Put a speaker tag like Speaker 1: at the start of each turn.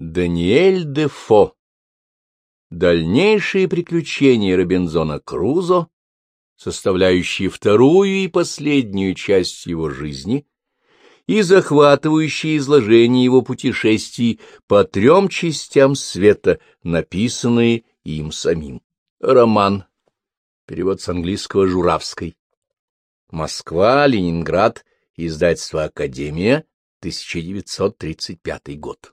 Speaker 1: Даниэль Дефо. Дальнейшие приключения Робинзона Крузо, составляющие вторую и последнюю часть его жизни, и захватывающие изложение его путешествий по трем частям света, написанные им самим. Роман. Перевод с английского «Журавской». Москва, Ленинград, издательство «Академия», 1935 год.